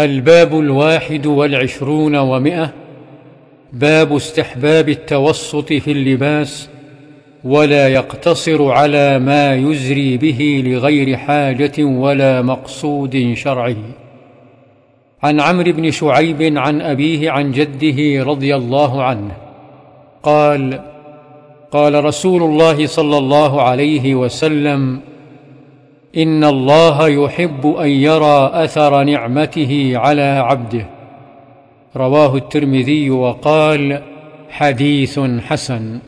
الباب الواحد والعشرون ومئة باب استحباب التوسط في اللباس ولا يقتصر على ما يزري به لغير حاجة ولا مقصود شرعي. عن عمرو بن شعيب عن أبيه عن جده رضي الله عنه قال قال رسول الله صلى الله عليه وسلم إن الله يحب أن يرى أثر نعمته على عبده. رواه الترمذي وقال حديث حسن.